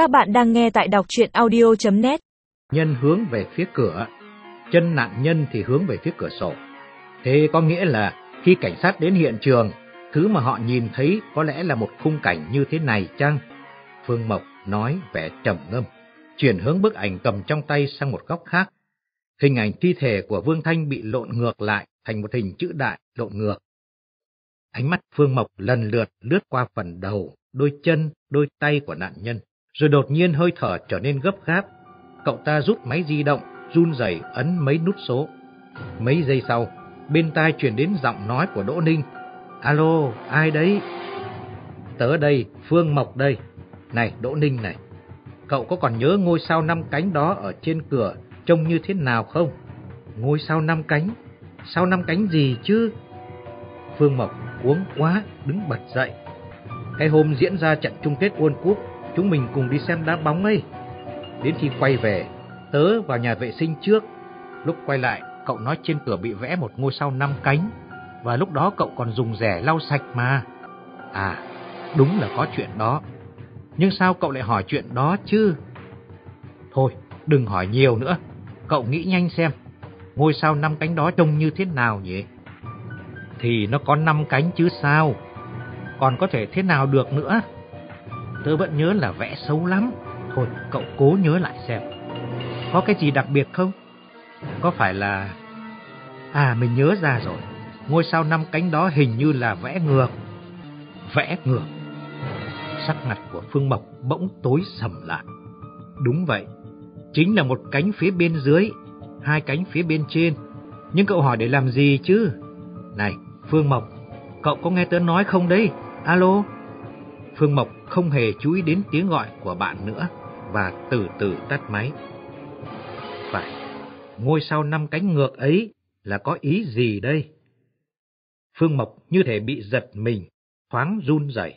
Các bạn đang nghe tại đọc chuyện audio.net Nhân hướng về phía cửa, chân nạn nhân thì hướng về phía cửa sổ. Thế có nghĩa là khi cảnh sát đến hiện trường, thứ mà họ nhìn thấy có lẽ là một khung cảnh như thế này chăng? Phương Mộc nói vẻ trầm ngâm, chuyển hướng bức ảnh cầm trong tay sang một góc khác. Hình ảnh thi thể của Vương Thanh bị lộn ngược lại thành một hình chữ đại lộn ngược. Ánh mắt Phương Mộc lần lượt lướt qua phần đầu, đôi chân, đôi tay của nạn nhân, rồi đột nhiên hơi thở trở nên gấp gáp. Cậu ta rút máy di động, run rẩy ấn mấy nút số. Mấy giây sau, bên tai truyền đến giọng nói của Đỗ Ninh. Alo, ai đấy? Tớ đây, Phương Mộc đây. Này, Đỗ Ninh này, cậu có còn nhớ ngôi sao năm cánh đó ở trên cửa trông như thế nào không? Ngôi sao năm cánh? Sao năm cánh gì chứ? Phương Mộc uống quá, đứng bật dậy. Cái hôm diễn ra trận chung kết World Cup, chúng mình cùng đi xem đá bóng ấy. Đến khi quay về, tớ vào nhà vệ sinh trước. Lúc quay lại, cậu nói trên cửa bị vẽ một ngôi sao năm cánh. Và lúc đó cậu còn dùng rẻ lau sạch mà. À, đúng là có chuyện đó. Nhưng sao cậu lại hỏi chuyện đó chứ? Thôi, đừng hỏi nhiều nữa. Cậu nghĩ nhanh xem, ngôi sao năm cánh đó trông như thế nào nhỉ? Thì nó có năm cánh chứ sao? Còn có thể thế nào được nữa? Tớ vẫn nhớ là vẽ xấu lắm. Thôi, cậu cố nhớ lại xem. Có cái gì đặc biệt không? Có phải là... À, mình nhớ ra rồi. Ngôi sao năm cánh đó hình như là vẽ ngược. Vẽ ngược. Sắc mặt của Phương Mộc bỗng tối sầm lại. Đúng vậy, chính là một cánh phía bên dưới, hai cánh phía bên trên. Nhưng cậu hỏi để làm gì chứ? Này, Phương Mộc, cậu có nghe tớ nói không đấy? Alo? Phương Mộc không hề chú ý đến tiếng gọi của bạn nữa và từ từ tắt máy. Phải, ngôi sao năm cánh ngược ấy là có ý gì đây? Phương Mộc như thể bị giật mình, thoáng run rẩy.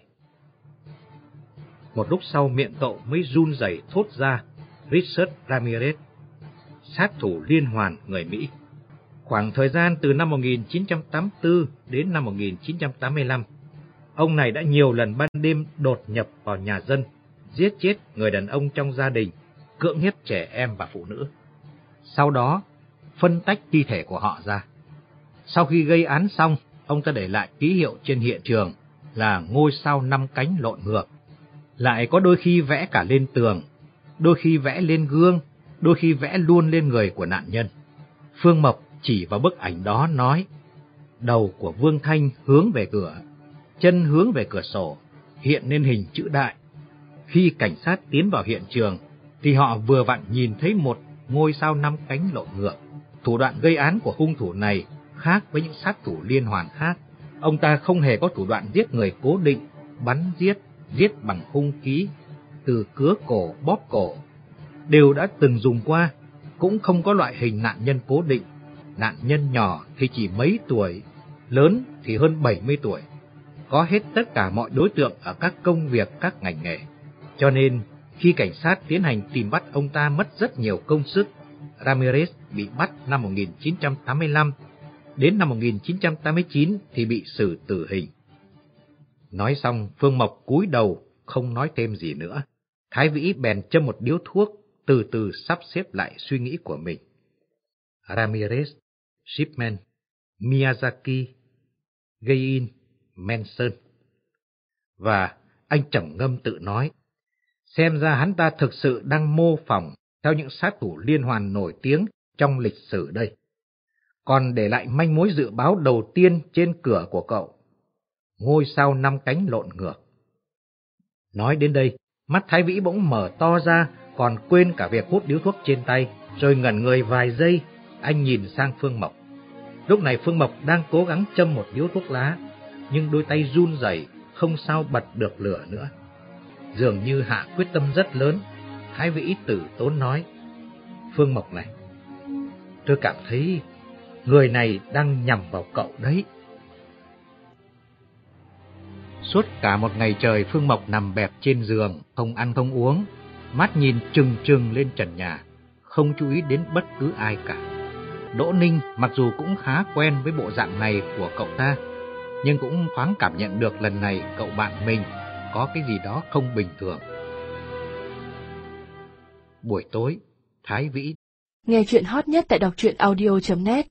Một lúc sau miệng cậu mới run rẩy thốt ra Richard Ramirez, sát thủ liên hoàn người Mỹ. Khoảng thời gian từ năm 1984 đến năm 1985, ông này đã nhiều lần ban đêm đột nhập vào nhà dân, giết chết người đàn ông trong gia đình, cưỡng hiếp trẻ em và phụ nữ. Sau đó, phân tách thi thể của họ ra. Sau khi gây án xong, ông ta để lại ký hiệu trên hiện trường là ngôi sao năm cánh lộn ngược. Lại có đôi khi vẽ cả lên tường, đôi khi vẽ lên gương, đôi khi vẽ luôn lên người của nạn nhân. Phương Mộc chỉ vào bức ảnh đó nói, đầu của Vương Thanh hướng về cửa, chân hướng về cửa sổ, hiện lên hình chữ đại. Khi cảnh sát tiến vào hiện trường, thì họ vừa vặn nhìn thấy một ngôi sao năm cánh lộn ngược. Thủ đoạn gây án của hung thủ này khác với những sát thủ liên hoàn khác. Ông ta không hề có thủ đoạn giết người cố định, bắn giết, giết bằng hung khí, từ cứa cổ, bóp cổ, đều đã từng dùng qua, cũng không có loại hình nạn nhân cố định. Nạn nhân nhỏ thì chỉ mấy tuổi, lớn thì hơn 70 tuổi. Có hết tất cả mọi đối tượng ở các công việc, các ngành nghề. Cho nên, khi cảnh sát tiến hành tìm bắt ông ta mất rất nhiều công sức, Ramirez bị bắt năm 1985, đến năm 1989 thì bị xử tử hình. Nói xong, Phương Mộc cúi đầu, không nói thêm gì nữa. Thái Vĩ bèn châm một điếu thuốc, từ từ sắp xếp lại suy nghĩ của mình. Ramirez, Shipman, Miyazaki, Manson. Và anh trầm ngâm tự nói, xem ra hắn ta thực sự đang mô phỏng theo những sát thủ liên hoàn nổi tiếng trong lịch sử đây. Còn để lại manh mối dự báo đầu tiên trên cửa của cậu, ngôi sao năm cánh lộn ngược. Nói đến đây, mắt Thái Vĩ bỗng mở to ra, còn quên cả việc hút điếu thuốc trên tay, rồi ngẩn người vài giây, anh nhìn sang Phương Mộc. Lúc này Phương Mộc đang cố gắng châm một điếu thuốc lá, nhưng đôi tay run rẩy không sao bật được lửa nữa. Dường như hạ quyết tâm rất lớn, Thái Vĩ tử tốn nói, Phương Mộc này, tôi cảm thấy người này đang nhầm vào cậu đấy. Suốt cả một ngày trời Phương Mộc nằm bẹp trên giường, không ăn không uống, mắt nhìn trừng trừng lên trần nhà, không chú ý đến bất cứ ai cả. Đỗ Ninh mặc dù cũng khá quen với bộ dạng này của cậu ta, nhưng cũng thoáng cảm nhận được lần này cậu bạn mình có cái gì đó không bình thường. Buổi tối, Thái Vĩ Nghe chuyện hot nhất tại đọc truyện audio.net